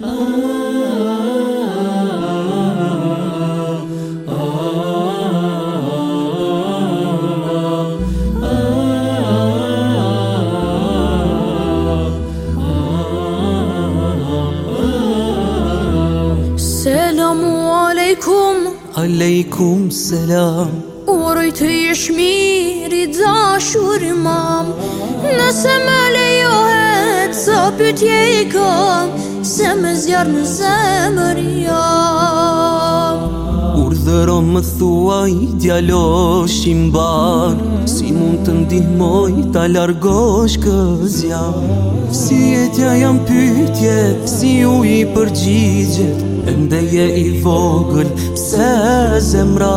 Selamu alejkum Alejkum selam Uroj të jesh mirë i dashur mam Nëse me lejohet Sa pytje i kam zjarë në zemër jam Kur dheron më thuaj, i djallosh i mbarë Si mund të ndihmoj ta largosh këzja Si e tja jam pytje, si u i përgjigjet Ende je i vogël, se zemra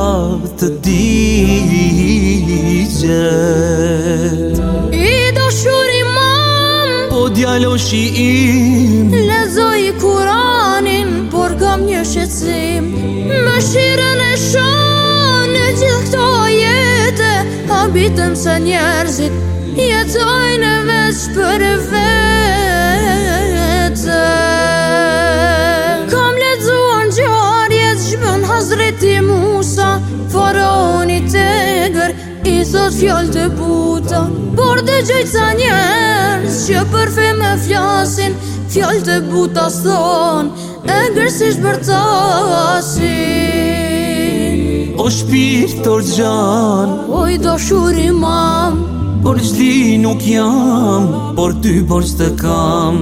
të digjet djalosh shi im Lezoj i kuranin, por kam një shqecim Më shiren e shonë në gjithë këto jetë Habitëm se njerëzit në veç për vete Kam lezuan gjarjet shbën hazreti musa Faroni tegër, i thot fjall të buta Por dhe gjithë sa njerëzit njerës që përfi me fjasin Fjall të buta thon E ngërësish bërtasin O shpirë të rëgjan O i do shuri mamë Por qdi nuk jam, por ty por qte kam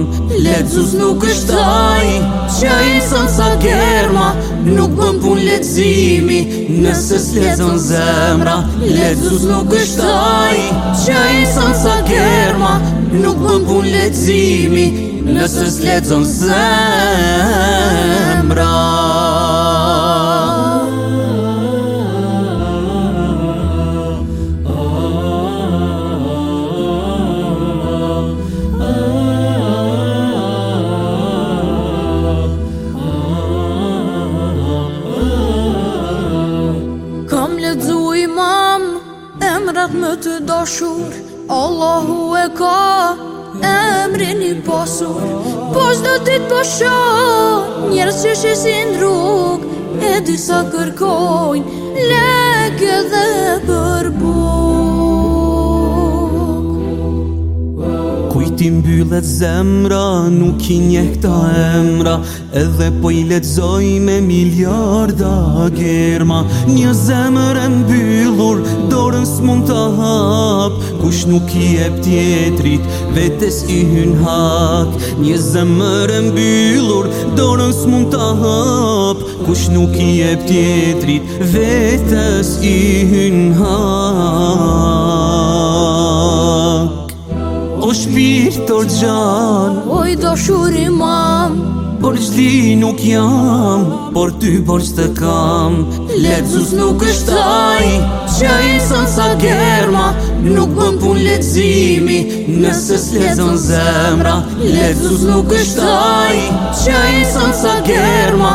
Letzus nuk është taj, qa i son sa germa Nuk bën pun letzimi, nëse s'lezon zemra Letzus nuk është taj, qa i son sa germa Nuk bën pun letzimi, nëse s'lezon zemra i mam Emrat më të dashur Allahu e ka Emrin i pasur Po shdo të të posho, Njerës që shesin rrug E disa kërkojnë Lekë dhe përbun Kujti mbyllet zemra, nuk i njekta emra Edhe po i letzoj me miljarda germa Një zemër e mbyllur, dorën s'mon të hap Kush nuk i e pëtjetrit, vetës i hyn hak Një zemër e mbyllur, dorën s'mon të hap Kush nuk i e pëtjetrit, vetës i hyn hak gjan Oj do shuri mam Por qdi nuk jam Por ty por qte kam Lecus nuk është taj Qa i sën sa germa Nuk më pun lecimi Nëse s'lezën zemra Lecus nuk është taj Qa i sën sa germa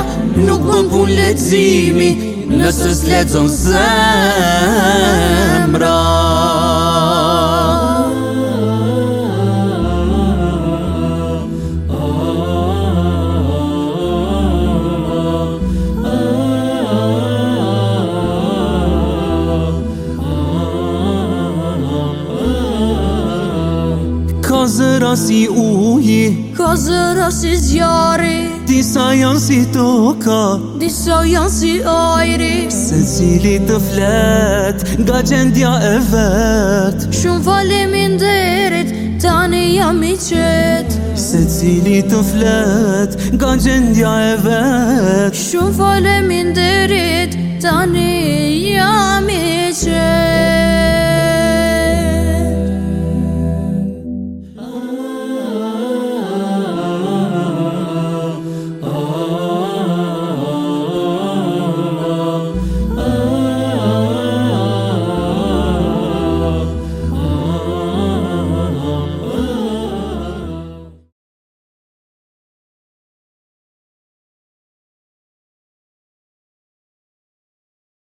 Nuk më pun lecimi Nëse s'lezën zemra zemra zëra si uji Ka zëra si zjari Disa janë si toka Disa janë si ajri Se cili të flet Nga gjendja e vet Shumë falemin derit Tani jam i qet Se cili të flet Nga gjendja e vet Shumë falemin derit Tani jam i qet